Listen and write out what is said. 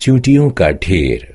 चूंटियों का ढेर।